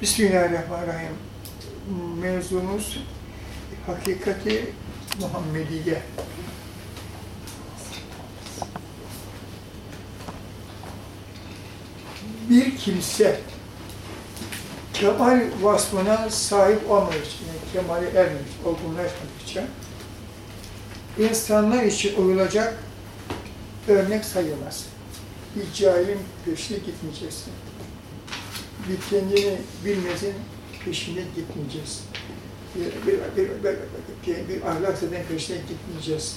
Bismillahirrahmanirrahim. Mevzumuz hakikati Muhammediye. Bir kimse kemal vasfına sahip olmamak için, yani kemale ermemiş, olgunlaşmak için insanlar için uyulacak örnek sayılmaz. Bir cahilin peşine gitmeyeceksin. Bir kendini bilmezin peşine gitmeyeceğiz. Bir, bir, bir, bir, bir, bir ahlak zaten peşine gitmeyeceğiz.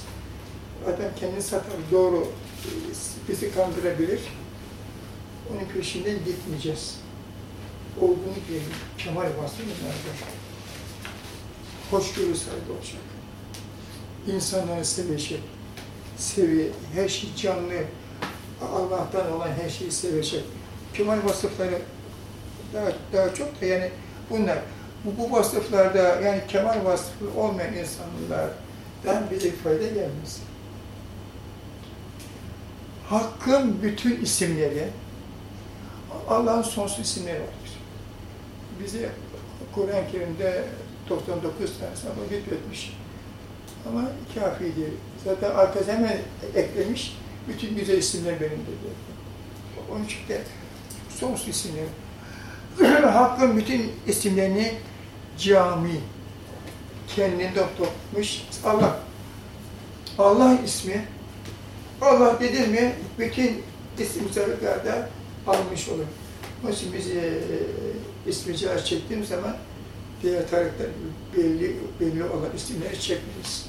Adam kendini satar, doğru bizi kandırabilir. Onun peşinden gitmeyeceğiz. Olgunluk değil, kemal vasfı bunlardır. Hoşgörü sahibi olacak. İnsanları sevecek. Seviye, her şey canlı, Allah'tan olan her şeyi sevecek. Kemal vasıfları daha, daha çok da yani bunlar. Bu, bu vasıflarda yani kemal vasıflı olmayan insanlardan bize fayda gelmez. Hakkın bütün isimleri, Allah'ın sonsuz isimleri vardır. Bize Kur'an-ı Kerim'de 99 tane sana lütfetmiş. Ama kafi değil. Zaten arkası hemen eklemiş, bütün güzel isimler benim dedi. Onun için de sonsuz isimler. Hakkın bütün isimlerini cami, kendinde topmuş Allah. Allah ismi, Allah dedi mi bütün isim sebeplerden almış olur. Onun için biz e, ismi cihaz çektiğim zaman diğer tarihler belli, belli olan isimleri çekmeyiz.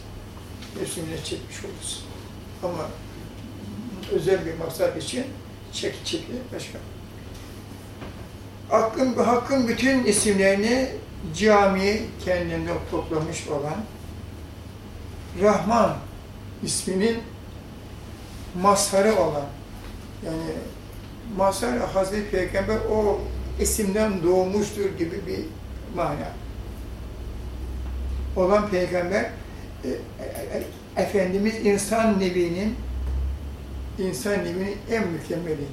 Hepsini çekmiş oluruz. Ama özel bir maksat için çek çekilir başka. Hakkın, hakkın bütün isimlerini cami kendinde toplamış olan Rahman isminin mazharı olan yani mazhar Hazreti Peygamber o isimden doğmuştur gibi bir mana. Olan peygamber e, e, Efendimiz insan nebinin insan nebinin en mükemmeli.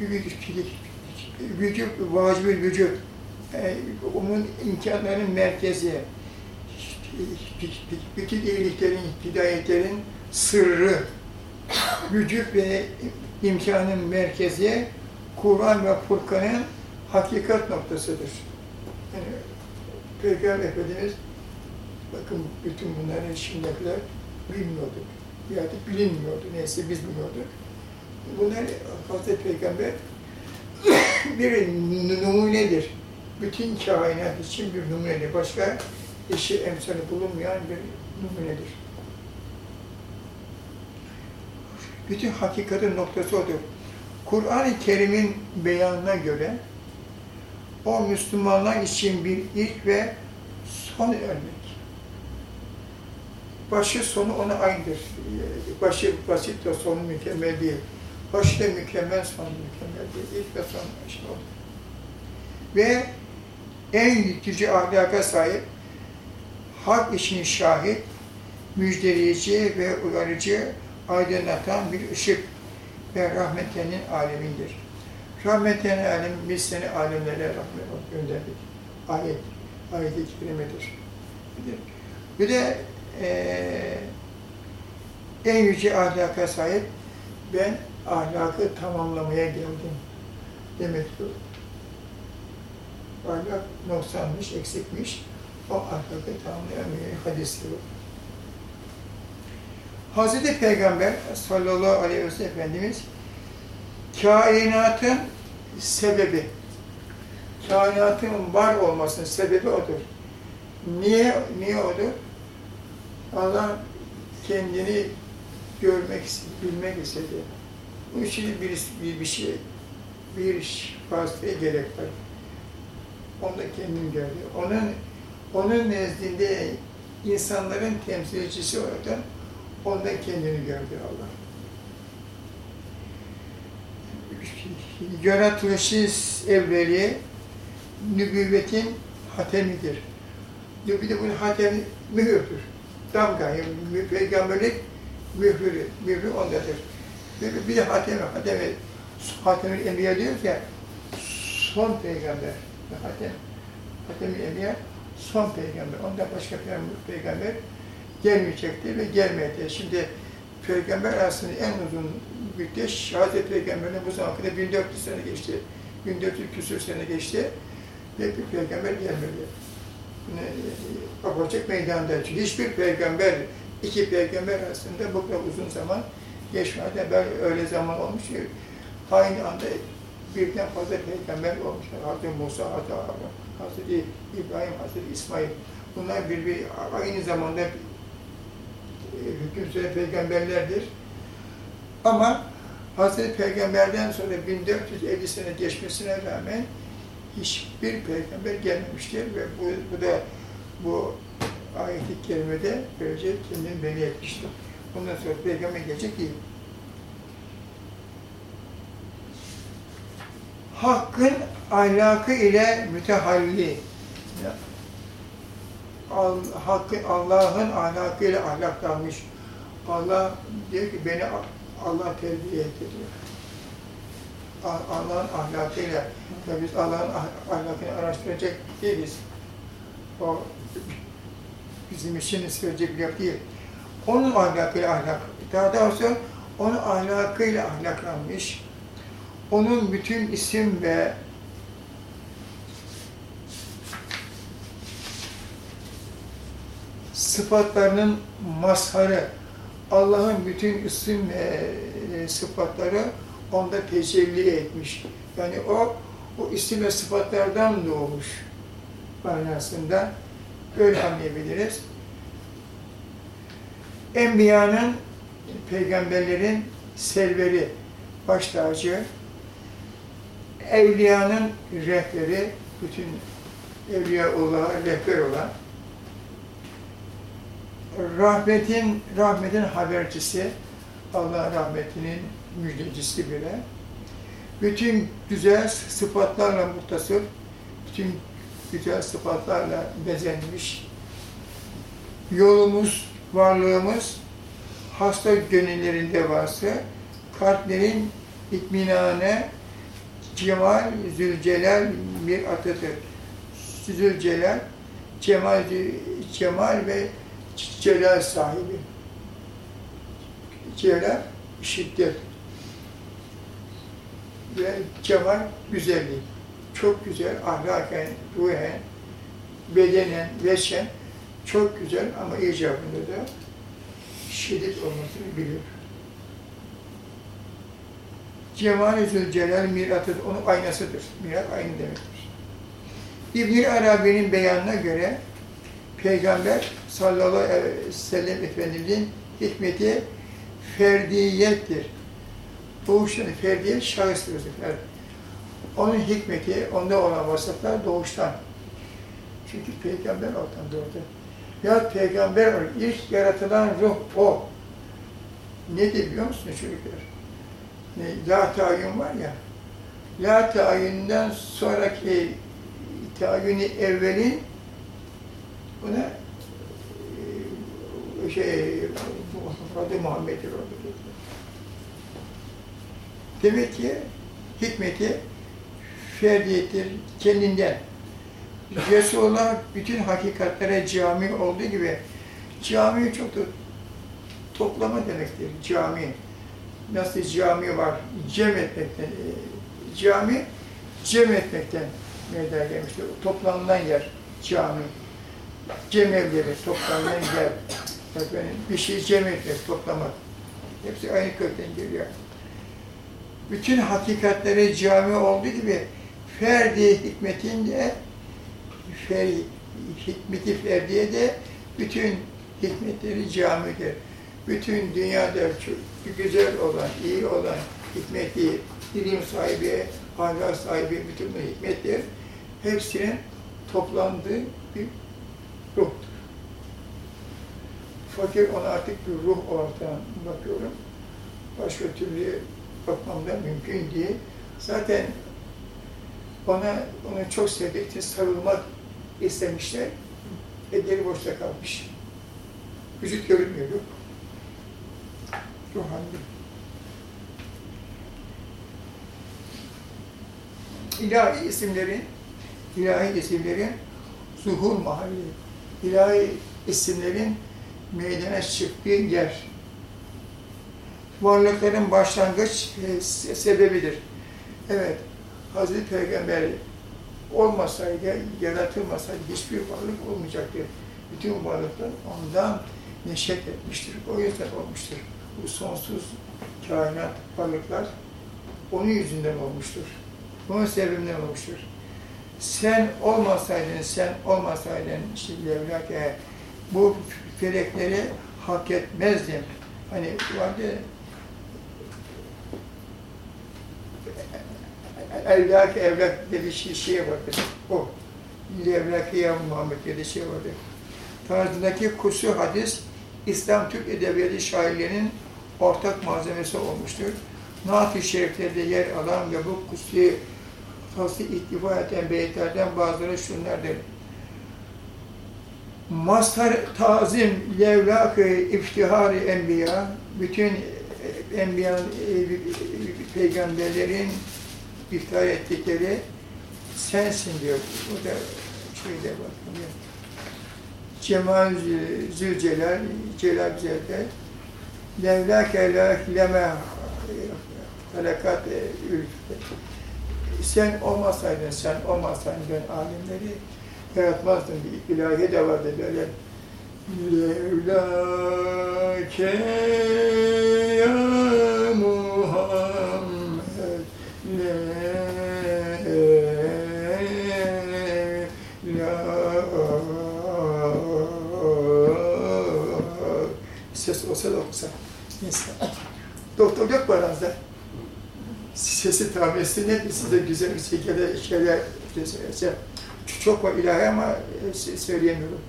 Vücut, vücut, vacibül vücut, e, onun imkanlarının merkezi, bütün iyiliklerin, hidayetlerin sırrı, vücut ve imkanın merkezi, Kur'an ve Furkan'ın hakikat noktasıdır. Yani Peygamber Efendimiz, bakın bütün bunları şimdiye kadar bilmiyorduk. Ya da bilinmiyordu, neyse biz bilmiyorduk. Bunlar Hazreti Peygamber bir numunedir. Bütün kainat için bir numunedir. Başka eşi emsali bulunmayan bir numunedir. Bütün hakikatin noktası odur. Kur'an-ı Kerim'in beyanına göre o Müslümanlar için bir ilk ve son örnek. Başı sonu ona aynıdır. Başı basit de sonu mükemmel değil. Başı da mükemmel, sonu mükemmel değil. İlk ve son işte o. Ve en yüce ahlaka sahip, hak için şahit, müjdeleyici ve uyarıcı, aydınlatan bir ışık ve rahmetenin alemindir. Rahmetenin alem, biz seni alemlere rahmet gönderdik. Ayet, ayet-i kerimedir. Bir de e, en yüce ahlaka sahip, ben ahlakı tamamlamaya geldim demek bu. Ahlak noksanmış, eksikmiş, o ahlakı tamamlayamıyor hadisi bu. Hazreti Peygamber sallallahu aleyhi ve sellem Efendimiz kainatın sebebi, kainatın var olmasının sebebi odur. Niye, niye odur? Allah kendini görmek, bilmek istedi. Bu için bir, bir, bir şey, bir vasıtaya gerek var. Onu da kendim gördü. Onun, onun nezdinde insanların temsilcisi olarak onda kendini gördü Allah. Yaratılışı evveli nübüvvetin hatemidir. Bir de bunun hatem mühürdür. Damga, yani peygamberlik mührü, mührü ondadır. Bir, bir de hatem, hatem, hatem enbiya diyoruz ya, son peygamber, hatem, hatem enbiya, son peygamber. Ondan başka peygamber- gelmeyecektir ve gelmedi. Şimdi peygamber aslında en uzun müddet şehadet peygamberine bu zamana kadar 1400 sene geçti. 1400 küsur sene geçti ve bir peygamber gelmedi. Ne- Apaçık meydanda. Hiçbir peygamber, iki peygamber arasında bu kadar uzun zaman geçmedi. Ben öyle zaman olmuş ki aynı anda birden fazla peygamber olmuşlar. Hazreti Musa, Hazreti Hazreti İbrahim, Hazreti İsmail. Bunlar birbiri aynı zamanda e, hüküm süren peygamberlerdir. Ama Hazreti Peygamber'den sonra 1450 sene geçmesine rağmen hiçbir peygamber gelmemiştir ve bu, bu da bu ayet-i kerimede böylece kendini belli etmiştir. Bundan sonra peygamber gelecek değil. Hakkın ahlakı ile mütehalli. Ya, Al, hakkı, Allah'ın ahlakıyla ahlaklanmış. Allah diyor ki beni Allah terbiye etti diyor. A- Allah'ın ahlakıyla, tabii biz Allah'ın ah- ahlakını araştıracak değiliz. O bizim için söyleyecek bir değil. Onun ahlakıyla ahlak, daha doğrusu onun ahlakıyla ahlaklanmış. Onun bütün isim ve sıfatlarının mazharı, Allah'ın bütün isim ve e, sıfatları onda tecelli etmiş. Yani o, o isim ve sıfatlardan doğmuş manasında böyle anlayabiliriz. Enbiyanın, peygamberlerin serveri, baş tacı, evliyanın rehberi, bütün evliyaullah rehber olan, rahmetin rahmetin habercisi, Allah rahmetinin müjdecisi bile. Bütün güzel sıfatlarla muttasıf, bütün güzel sıfatlarla bezenmiş. Yolumuz, varlığımız hasta gönüllerinde varsa kalplerin itminane cemal zülcelal bir atıdır. Zülcelal cemal, cemal ve celal sahibi. Celal şiddet ve cemal güzellik. Çok güzel ahlaken, ruhen, bedenen, veçen çok güzel ama icabında da şiddet olmasını biliyor. Cemal-i Zülcelal miratıdır, onun aynasıdır. Mirat aynı demektir. İbn-i Arabi'nin beyanına göre Peygamber sallallahu aleyhi ve sellem Efendimizin hikmeti ferdiyettir. Doğuştan ferdiye şahıstır. Yani onun hikmeti, onda olan vasıflar doğuştan. Çünkü peygamber oradan doğdu. Ya peygamber ilk yaratılan ruh o. Nedir biliyor musunuz çocuklar? Ne, la tayin var ya, la tayinden sonraki tayini evvelin buna e, şey adı Muhammed'dir orada. Demek ki hikmeti ferdiyettir kendinden. Resulullah bütün hakikatlere cami olduğu gibi cami çok da toplama demektir. Cami. Nasıl cami var? Cem etmekten. e, Cami cem etmekten meydana gelmiştir. Toplanılan yer cami. Cem evleri, toplanan yer. Efendim, bir şey cem etmek, toplamak. Hepsi aynı kökten geliyor. Bütün hakikatlere cami olduğu gibi ferdi hikmetin de fer, hikmeti ferdiye de bütün hikmetleri camidir. Bütün dünyada çok güzel olan, iyi olan hikmeti, ilim sahibi, ahlak sahibi bütün bu hikmetler hepsinin toplandığı ruhtur. Fakir ona artık bir ruh olarak bakıyorum. Başka türlü bakmam da mümkün değil. Zaten ona onu çok sevdiği için sarılmak istemişler. Elleri boşta kalmış. Vücut görünmüyor. Yok. Ruh halinde. İlahi isimlerin, ilahi isimlerin zuhur mahalli, ilahi isimlerin meydana çıktığı yer. Varlıkların başlangıç e, se- sebebidir. Evet, Hazreti Peygamber olmasaydı, yaratılmasaydı hiçbir varlık olmayacaktı. Bütün varlıklar ondan neşet etmiştir. O yüzden olmuştur. Bu sonsuz kainat varlıklar onun yüzünden olmuştur. Bunun sebebinden olmuştur. Sen olmasaydın, sen olmasaydın işte Levlake, bu felekleri hak etmezdin. Hani vardı evlak evlak bir şey, şey vardı. O. Levlake ya Muhammed bir şey vardı. Tarzındaki kusur hadis, İslam Türk Edebiyatı şairlerinin ortak malzemesi olmuştur. Naat-ı Şerifler'de yer alan ve bu kusuyu faslı ihtiva eden beyitlerden bazıları şunlardır. Mazhar tazim levlak iftihar enbiya bütün enbiya peygamberlerin iftihar ettikleri sensin diyor. Bu da şeyde var. Cemal Zülcelal, Celal Zülcelal, levlake leme felakat ülke sen olmasaydın, sen olmasaydın ben alimleri yaratmazdım. Bir ilahi de vardı böyle. Levlake ya Muhammed Ses olsa da olsa. Neyse. Doktor yok mu aranızda? Sesi tahmin etsin ne size güzel bir şekilde şeyler söylese. Çok var ilahi ama e, söyleyemiyorum.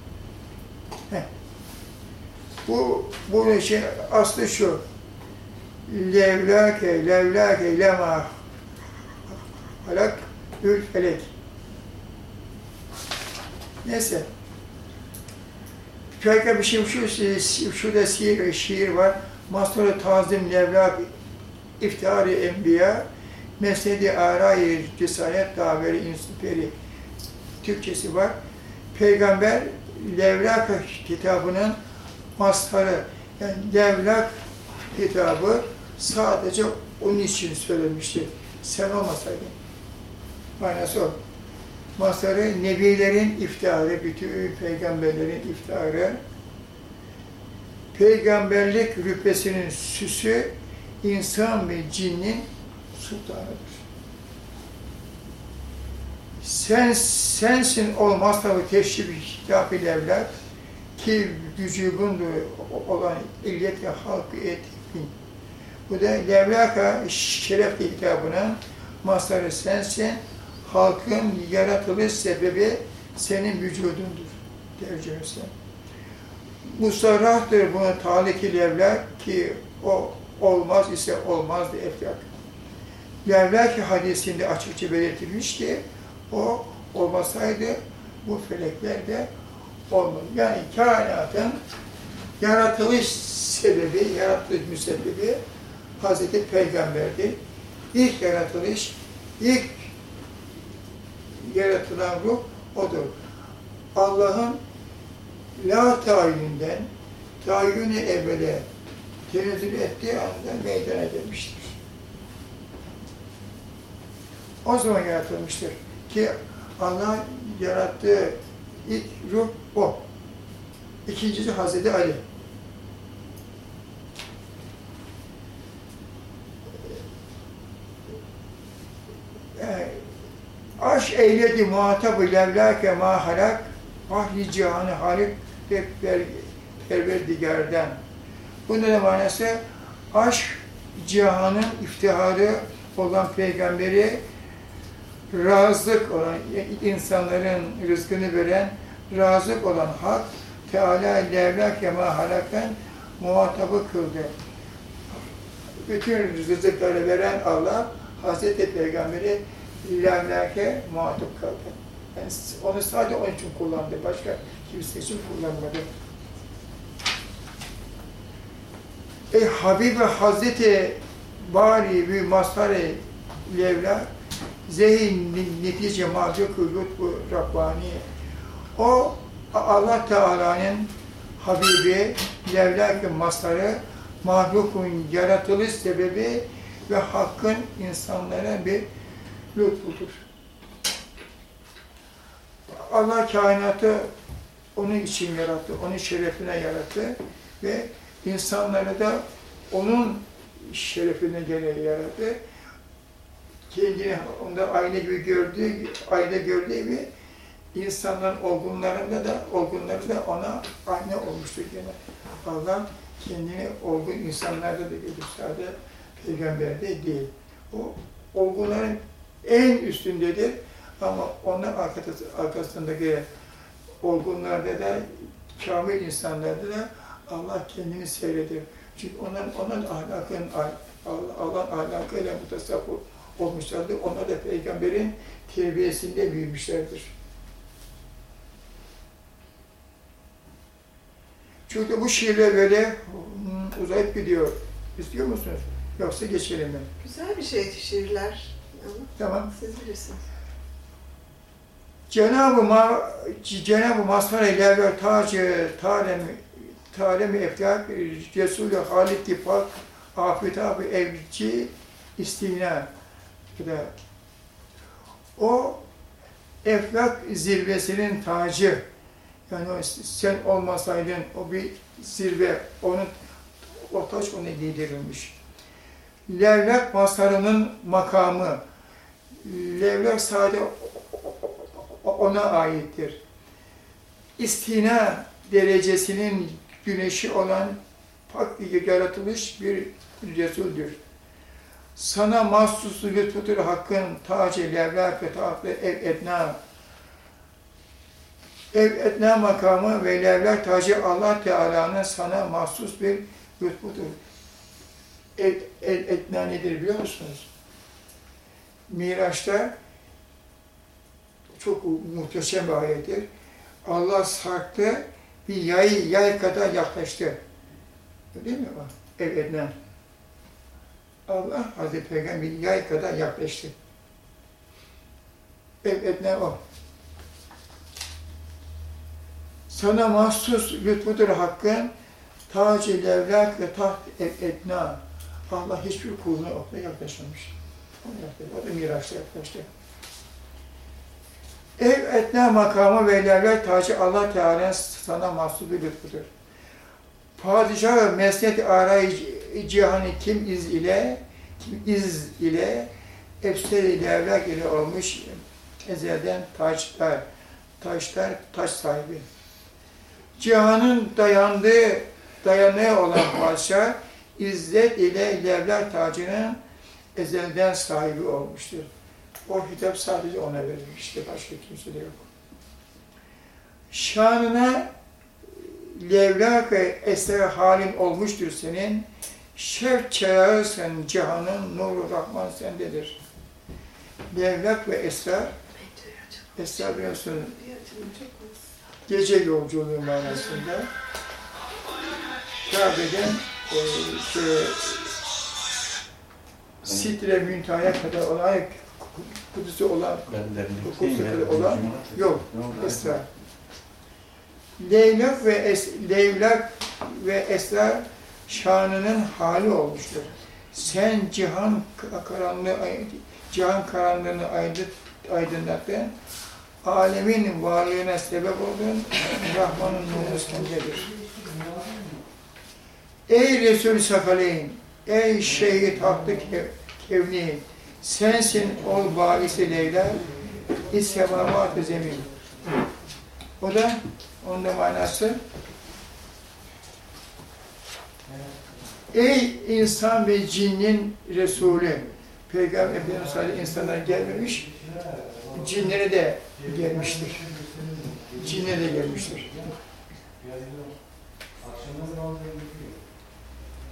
Heh. Bu, bunun şey aslı şu. Levlake, levlake, lema halak, ül felek. Neyse. Şöyle bir şey, şu, şurada şiir, şiir var. Masnur tazim levlak İftihar-ı Enbiya, Mesnedi Aray-ı Risalet Daveri İnsüperi Türkçesi var. Peygamber Levlak kitabının mastarı, yani Levlak kitabı sadece onun için söylemişti. Sen olmasaydın. Manası o. Mastarı Nebilerin iftiharı, bütün peygamberlerin iftiharı, peygamberlik rütbesinin süsü, insan ve cinnin sultanıdır. Sen sensin olmaz tabi teşrif kitabı evlat ki vücubundu olan illet ve halkı etin. Bu da Levlaka Şeref kitabının masarı sensin, halkın yaratılış sebebi senin vücudundur tercümesi. Musarrahtır buna talik-i ki o olmaz ise olmazdı eflak. Levlaki hadisinde açıkça belirtilmiş ki o olmasaydı bu felekler de olmaz. Yani kainatın yaratılış sebebi, yaratılış müsebbibi Hazreti Peygamber'di. İlk yaratılış, ilk yaratılan ruh odur. Allah'ın la tayininden tayini evvele tenezzül ettiği anda meydana gelmiştir. O zaman yaratılmıştır. Ki Allah yarattığı ilk ruh o. İkincisi Hazreti Ali. Yani, Aş eyledi muhatabı levlâke ma halak ahli cihanı halik ve perverdigarden. Bunun da manası aşk cihanın iftiharı olan peygamberi razık olan, insanların rızkını veren, razık olan hak, Teala levlak yema halakten muhatabı kıldı. Bütün rızıkları veren Allah, Hazreti Peygamber'i levlake muhatap kıldı. Yani onu sadece onun için kullandı. Başka kimse için kullanmadı. Ey Habibi Hazreti Bari ve Mazhar-ı Levla Zehin netice mahluk lütfu Rabbani o Allah Teala'nın Habibi Levla-ki Mazharı mahlukun yaratılış sebebi ve hakkın insanlara bir lütfudur. Allah kainatı onun için yarattı, onun şerefine yarattı ve insanları da onun şerefine göre yarattı. Kendini onda aynı gibi gördüğü, aynı gördüğü gibi insanların olgunlarında da, olgunları da ona aynı olmuştur gene. Allah kendini olgun insanlarda da görür. Sadece peygamberde değil. O olgunların en üstündedir ama onun arkası, arkasındaki olgunlarda da, kamil insanlarda da Allah kendini seyreder. Çünkü onun, onun ahlakın, Allah'ın ahlakıyla mutasavvuf olmuşlardır. Onlar da peygamberin terbiyesinde büyümüşlerdir. Çünkü bu şiirler böyle hmm, uzayıp gidiyor. İstiyor musunuz? Yoksa geçelim mi? Güzel bir şey şiirler. Ama Tamam. siz bilirsiniz. Cenab-ı Ma Cenab-ı Mazhar ile tacı talem talem efkar Resulü Halik Difak Afitab-ı Evci istina da o eflak zirvesinin tacı yani sen olmasaydın o bir zirve onun o taç ona giydirilmiş. Levlak masarının makamı Levlak sadece ona aittir. İstina derecesinin güneşi olan pak yaratılmış bir Resul'dür. Sana mahsuslu lütfudur hakkın tacı levlak ve taatlı ev etna. Ev etna makamı ve levlak tacı Allah Teala'nın sana mahsus bir lütfudur. Ev, ev etna nedir biliyor musunuz? Miraç'ta çok muhteşem bir ayettir. Allah sarktı, bir yay, yay kadar yaklaştı. Değil mi o? Evet, ne? Allah Hazreti Peygamber yay kadar yaklaştı. Evet, ne o? Sana mahsus lütfudur hakkın, tac-ı levlak ve taht etna. Allah hiçbir kuluna okla yaklaşmamış. O da Miraç'ta yaklaştı. Ev etna makamı ve levlet tacı Allah Teala'nın sana mahsubu lütfudur. Padişahı mesnet arayı cihanı kim iz ile, kim iz ile, efseri levlak ile olmuş ezelden taçlar, taşlar, taş sahibi. Cihanın dayandığı, dayanığı olan padişah, izzet ile levlak tacının ezelden sahibi olmuştur. O hitap sadece ona verilmişti, başka kimse de yok. Şanına levlak ve eser halin olmuştur senin. Şevk çayağı sen, cihanın nuru rahman sendedir. Levlak ve esrar, esrar biliyorsun, gece yolculuğu manasında. Kabe'den e, şey, Sitre Müntaha'ya kadar olan Kudüs'ü olan, Kudüs'ü olan yok, esrar. Leylak ve es, leylak ve esrar şanının hali olmuştur. Sen cihan karanlığı, cihan karanlığını aydınlattın, alemin varlığına sebep oldun, Rahman'ın nuru sendedir. Ey Resul-i Sakaleyn, ey şehit hakkı kevni, sensin ol baisi Leyla, İssemavat-ı zemin. O da, onun da manası, Ey insan ve cinnin Resulü, Peygamber Efendimiz sadece insanlara gelmemiş, cinlere de gelmiştir. Cinlere de gelmiştir.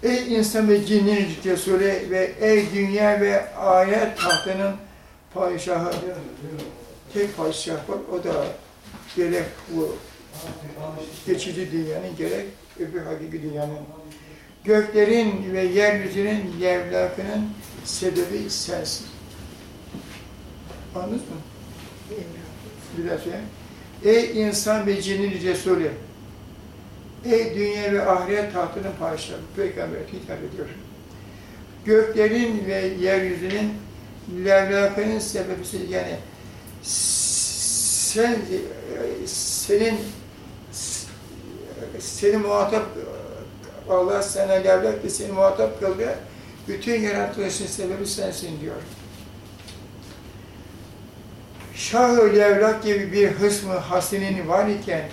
Ey insan ve cinnin Resulü ve ey dünya ve ahiret tahtının padişahı. tek padişah var. O da gerek bu geçici dünyanın gerek öbür hakiki dünyanın. Göklerin ve yeryüzünün yevlakının sebebi sensin. Anladınız mı? Bir daha söyleyeyim. Ey insan ve cinnin Resulü, ey dünya ve ahiret tahtının padişahı, peygamber hitap ediyor. Göklerin ve yeryüzünün levlakının sebebisi yani sen senin seni muhatap Allah sana levlak ve seni muhatap kıldı. Bütün yaratılışın sebebi sensin diyor. Şah-ı levlak gibi bir hısmı hasinin var iken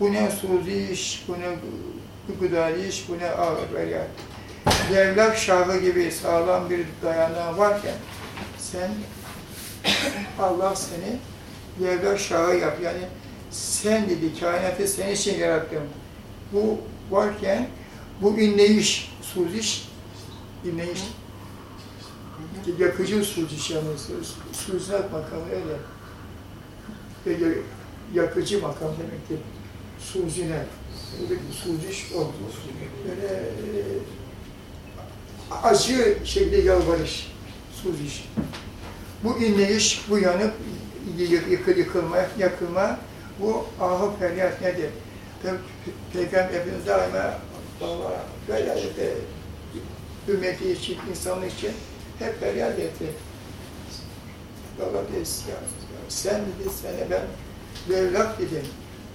bu ne suzi iş, bu ne gıdali iş, bu ne ağır feryat. Levlak şahı gibi sağlam bir dayanağı varken sen Allah seni levlak şahı yap. Yani sen dedi kainatı senin için yarattım. Bu varken bu inleyiş, suziş, inleyiş, yakıcı suziş yani suzat makamı öyle. Yakıcı makam demektir. Buradaki suziş o. Böyle e, acı şekilde yalvarış, suziş. Bu inleyiş, bu yanıp yıkıl, yıkılma, yakılma, bu ahı feryat nedir? Tabi Peygamber Efendimiz daima Allah feryat ümmeti için, insanlık için hep feryat etti. Allah dedi, sen dedi, sana ben levlak dedim,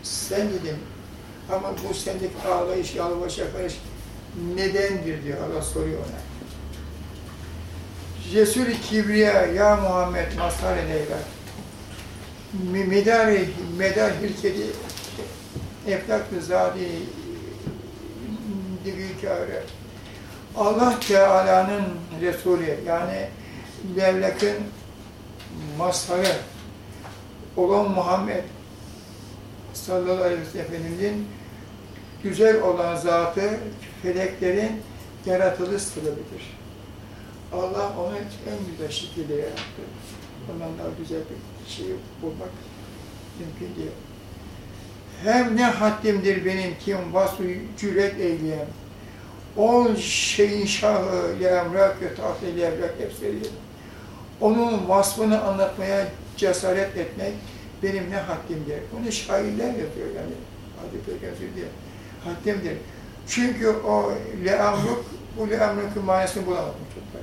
sen dedim, ama bu sendeki ağlayış, yalvarış, yakarış nedendir diyor Allah soruyor ona. Resul-i Kibriya ya Muhammed mazhar leyla. Medari, medar hilkedi eflak-ı zadi büyükâre. Allah Teala'nın Resulü yani levlakın mazharı olan Muhammed sallallahu aleyhi ve sellem güzel olan zatı feleklerin yaratılış sebebidir. Allah onu en güzel şekilde yarattı. Ondan daha güzel bir şey bulmak mümkün değil. Hem ne haddimdir benim kim vasfı cüret eyleyen. O şeyin şahı, le emrak ve tahtı le emrak hepsi Onun vasfını anlatmaya cesaret etmek benim ne haddimdir. Bunu şairler yapıyor yani. Hadi Peygamber diye. Haddimdir. Çünkü o le emruk, bu le emrukun manasını bulamadım çocuklar.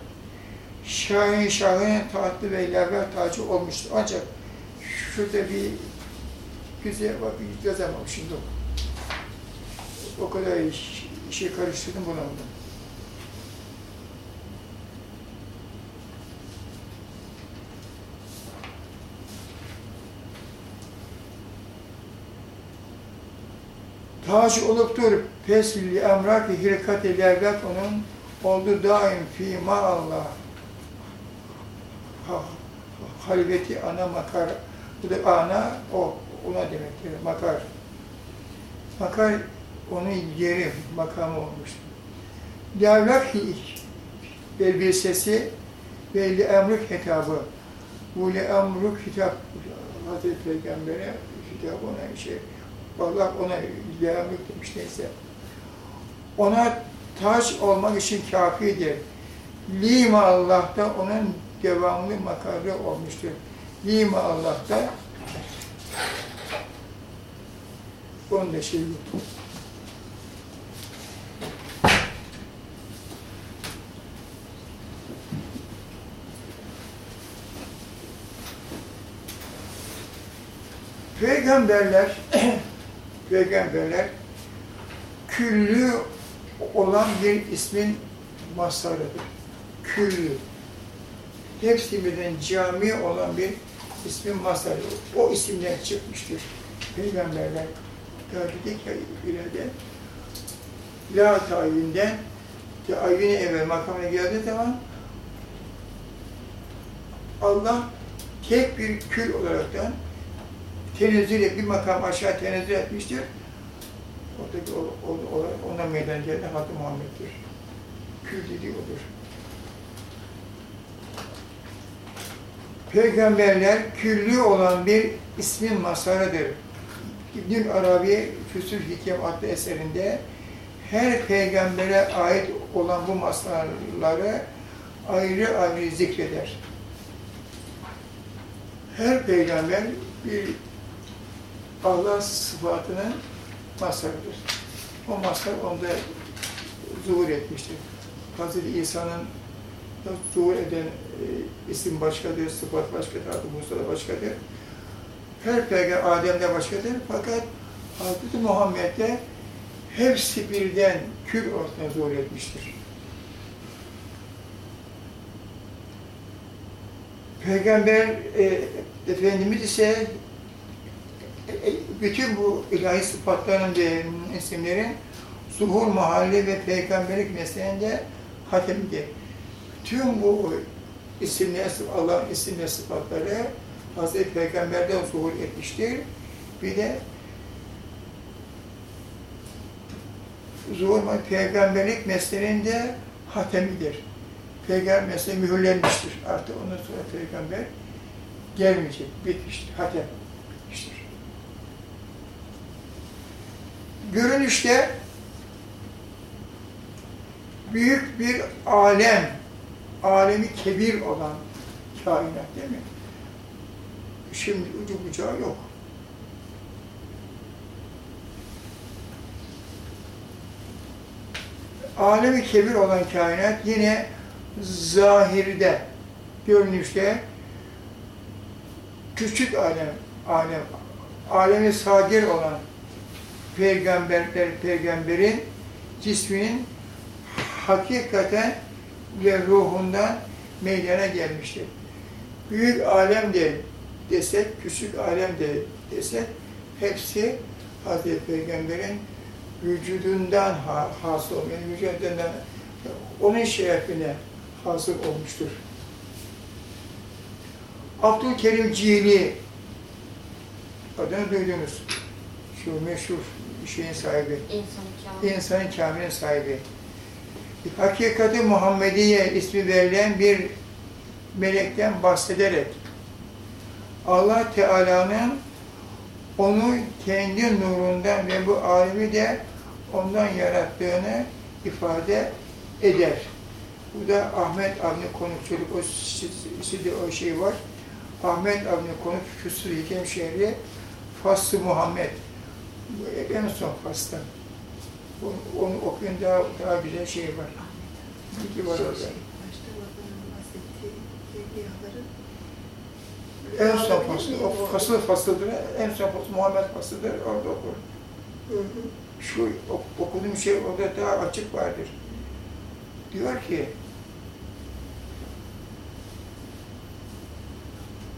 Şahin şahın tahtı ve levrak tacı olmuştur. Ancak şurada bir güzel bak yazamam şimdi o. O kadar iş, işi karıştırdım bulamadım. Tac olup dur pesilli emrak-ı hirkat-i levlat onun oldu daim fi Allah. Halveti ana makar bu da ana o ona demektir makar. Makar onun yeri makamı olmuş. Levlak elbisesi ve li emrük hitabı. Bu li emrük hitap Hazreti Peygamber'e hitap ona şey Allah ona emrük demiş neyse ona taç olmak için kafidir. Lima Allah'ta onun devamlı makarı olmuştur. Lima Allah'ta onun da şey yok. Peygamberler, peygamberler küllü olan bir ismin mazharıdır. Küllü. Hepsi birden cami olan bir ismin mazharı. O isimden çıkmıştır. Peygamberler tabidik ya ileride la tayinden tayyini evvel makamına geldiği zaman Allah tek bir kül olaraktan tenezzül bir makam aşağı tenezzül etmiştir. Oradaki o, o, o, ona meydan gelen Hazreti Muhammed'dir. Kül dediği odur. Peygamberler küllü olan bir ismin mazharıdır. İbnül Arabi Füsul Hikem adlı eserinde her peygambere ait olan bu mazharları ayrı ayrı zikreder. Her peygamber bir Allah sıfatının mazharıdır. O mazhar onda zuhur etmiştir. Hazreti İsa'nın zuhur eden e, isim başkadır, sıfat başkadır, adı Musa'da başkadır. Her peygamber Adem'de başkadır fakat Hazreti Muhammed'de hepsi birden kül ortaya zuhur etmiştir. Peygamber e, Efendimiz ise bütün bu ilahi sıfatların ve isimlerin zuhur mahalli ve peygamberlik mesleğinde hatemidir. Tüm bu isimler, Allah'ın isim ve sıfatları Hazreti Peygamber'den zuhur etmiştir. Bir de zuhur peygamberlik mesleğinde hatemidir. Peygamber mesleği mühürlenmiştir. Artık ondan sonra peygamber gelmeyecek, bitmiştir, hatem bitmiştir. Görünüşte büyük bir alem, alemi kebir olan kainat değil mi? Şimdi ucu bucağı yok. Alemi kebir olan kainat yine zahirde, görünüşte küçük alem, alem, alemi sadir olan peygamberler, peygamberin cisminin hakikaten ve ruhundan meydana gelmiştir. Büyük alem de desek, küçük alem de desek, hepsi Hazreti Peygamber'in vücudundan hasıl olmuyor. Yani vücudundan, onun şerefine hasıl olmuştur. Abdülkerim Cili, adını duydunuz. Şu meşhur şeyin sahibi. İnsanın kamilin sahibi. Hakikati Muhammediye ismi verilen bir melekten bahsederek Allah Teala'nın onu kendi nurundan ve bu alemi de ondan yarattığını ifade eder. Bu da Ahmet Avni Konukçuluk, o sizde o şey var. Ahmet Avni Konuk, Füsul Hikem şehri, Faslı Muhammed. En son faslı. Onu, onu okuyun daha, daha güzel şey var. Bilgi var orada. Evliyaların En son faslı, o fasıl faslıdır, en son faslı Muhammed faslıdır, orada okur. Şu ok- okuduğum şey orada daha açık vardır. Diyor ki,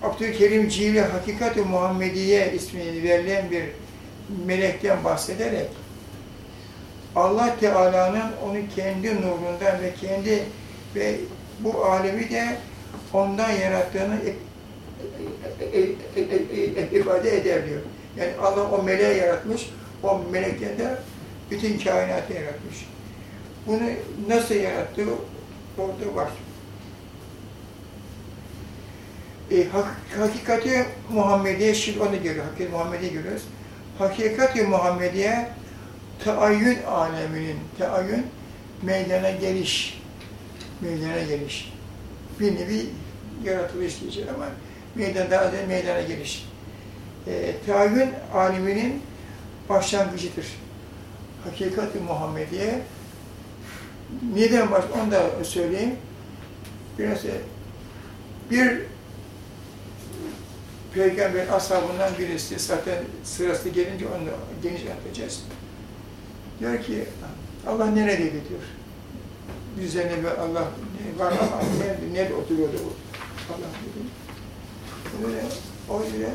Abdülkerim Cili Hakikat-ı Muhammediye ismini verilen bir melekten bahsederek Allah Teala'nın onu kendi nurundan ve kendi ve bu alemi de ondan yarattığını ifade eder diyor. Yani Allah o meleği yaratmış, o melekten de bütün kainatı yaratmış. Bunu nasıl yarattığı orada var. E, hak, hakikati Muhammediye, şimdi onu görüyoruz, hakikati Muhammediye görüyoruz. Hakikati Muhammediye, taayyün aleminin, taayyün meydana geliş, meydana geliş. Bir nevi yaratılış diyeceğim ama meydana, daha da meydana geliş. E, taayyün aleminin başlangıcıdır. Hakikati Muhammediye, neden baş, onu da söyleyeyim. Biraz bir peygamber ashabından birisi zaten sırası gelince onu geniş anlatacağız. Diyor ki Allah neredeydi diyor. Düzenli ve Allah var ama nerede, nerede oturuyordu o Allah dedi. Böyle, o öyle